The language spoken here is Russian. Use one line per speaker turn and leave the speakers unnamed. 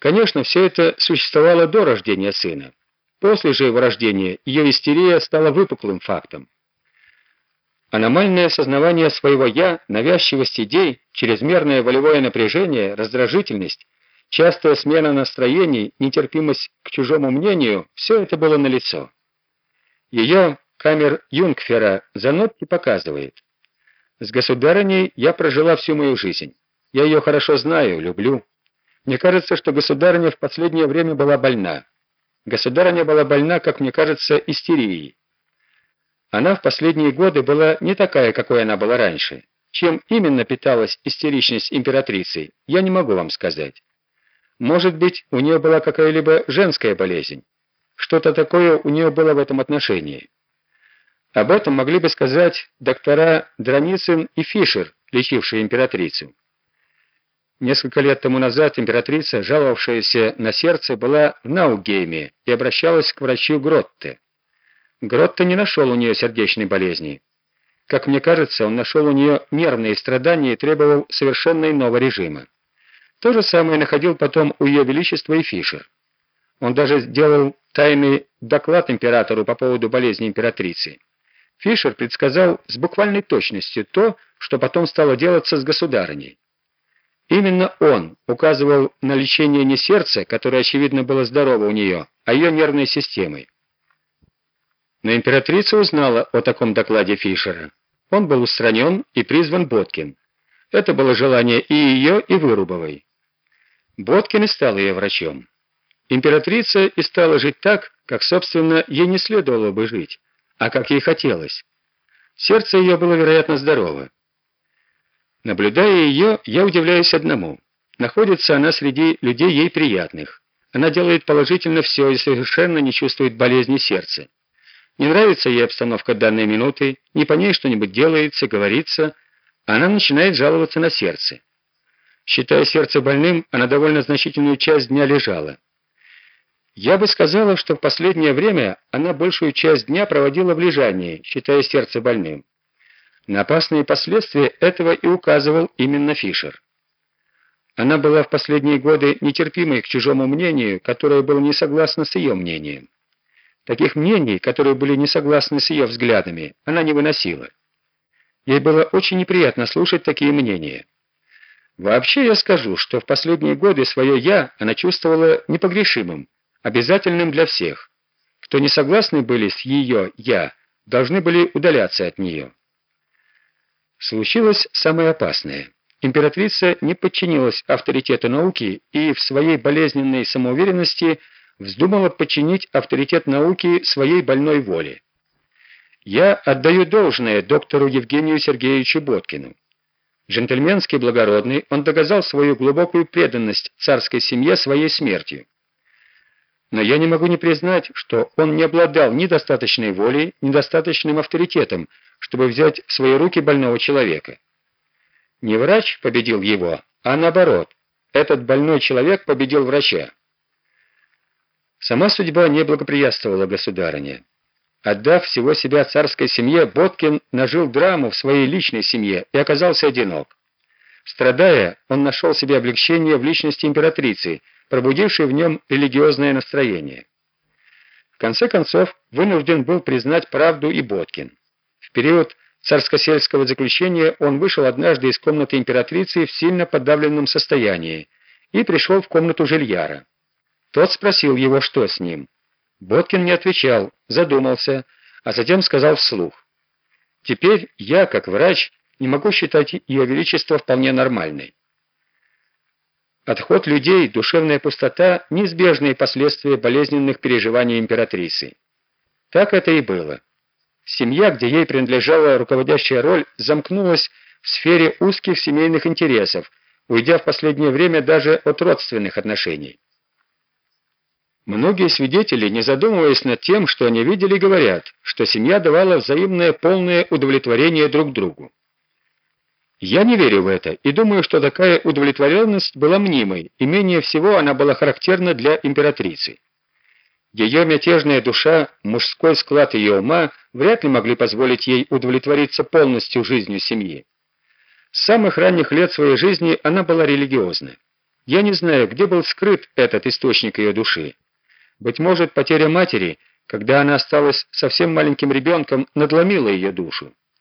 Конечно, все это существовало до рождения сына. После же его рождения ее истерия стала выпуклым фактом. Аномальное сознавание своего «я», навязчивость идей, чрезмерное волевое напряжение, раздражительность, частая смена настроений, нетерпимость к чужому мнению – все это было налицо. Ее камер Юнгфера Занотти показывает. С государыней я прожила всю мою жизнь. Я ее хорошо знаю, люблю. Мне кажется, что государыня в последнее время была больна. Государыня была больна, как мне кажется, истерией. Она в последние годы была не такая, какой она была раньше. Чем именно питалась истеричность императрицы, я не могу вам сказать. Может быть, у нее была какая-либо женская болезнь. Что-то такое у нее было в этом отношении. Об этом могли бы сказать доктора Драницын и Фишер, лечившие императрицу. Несколько лет тому назад императрица, жаловавшаяся на сердце, была в Наугейме и обращалась к врачу Гротте. Гротте не нашел у нее сердечной болезни. Как мне кажется, он нашел у нее нервные страдания и требовал совершенно иного режима. То же самое находил потом у ее величества и Фишер. Он даже сделал тайный доклад императору по поводу болезни императрицы. Фишер предсказал с буквальной точностью то, что потом стало делаться с государыней. Именно он указывал на лечение не сердца, которое, очевидно, было здорово у нее, а ее нервной системой. Но императрица узнала о таком докладе Фишера. Он был устранен и призван Боткин. Это было желание и ее, и Вырубовой. Боткин и стал ее врачом. Императрица и стала жить так, как, собственно, ей не следовало бы жить, а как ей хотелось. Сердце ее было, вероятно, здорово. Наблюдая ее, я удивляюсь одному. Находится она среди людей ей приятных. Она делает положительно все и совершенно не чувствует болезни сердца. Не нравится ей обстановка данной минуты, не по ней что-нибудь делается, говорится, она начинает жаловаться на сердце. Считая сердце больным, она довольно значительную часть дня лежала. Я бы сказала, что в последнее время она большую часть дня проводила в лежании, считая сердце больным. На опасные последствия этого и указывал именно Фишер. Она была в последние годы нетерпимой к чужому мнению, которое было не согласно с ее мнением. Таких мнений, которые были не согласны с ее взглядами, она не выносила. Ей было очень неприятно слушать такие мнения. Вообще я скажу, что в последние годы свое «я» она чувствовала непогрешимым, обязательным для всех. Кто не согласны были с ее «я», должны были удаляться от нее. Случилось самое опасное. Императрица не подчинилась авторитету науки и в своей болезненной самоуверенности вздумала подчинить авторитет науки своей больной воле. Я отдаю должное доктору Евгению Сергеевичу Боткину. Джентльменский благородный, он доказал свою глубокую преданность царской семье своей смертью. Но я не могу не признать, что он не обладал ни достаточной волей, ни достаточным авторитетом, чтобы взять в свои руки больного человека. Не врач победил его, а наоборот, этот больной человек победил врача. Сама судьба не благоприятствовала государыне. Отдав всего себя царской семье, Боткин нажил драму в своей личной семье и оказался одинок. Страдая, он нашел себе облегчение в личности императрицы, пробудившей в нем религиозное настроение. В конце концов, вынужден был признать правду и Боткин. В период царско-сельского заключения он вышел однажды из комнаты императрицы в сильно подавленном состоянии и пришел в комнату Жильяра. Тот спросил его, что с ним. Боткин не отвечал, задумался, а затем сказал вслух. «Теперь я, как врач, не могу считать ее величество вполне нормальной». Отход людей, душевная пустота – неизбежные последствия болезненных переживаний императрицы. Так это и было. Семья, где ей принадлежала руководящая роль, замкнулась в сфере узких семейных интересов, уйдя в последнее время даже от родственных отношений. Многие свидетели, не задумываясь над тем, что они видели, говорят, что семья давала взаимное полное удовлетворение друг другу. Я не верю в это и думаю, что такая удовлетворенность была мнимой, и менее всего она была характерна для императрицы. Ее мятежная душа, мужской склад ее ума вряд ли могли позволить ей удовлетвориться полностью жизнью семьи. С самых ранних лет своей жизни она была религиозна. Я не знаю, где был скрыт этот источник ее души. Быть может, потеря матери, когда она осталась совсем маленьким ребенком, надломила ее душу.